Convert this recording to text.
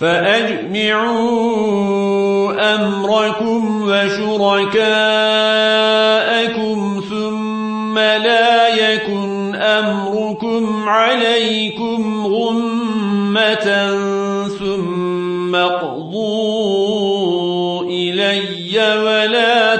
فأجمعوا أمركم وشركاءكم ثم لا يكن أمركم عليكم غمة ثم اقضوا إلي ولا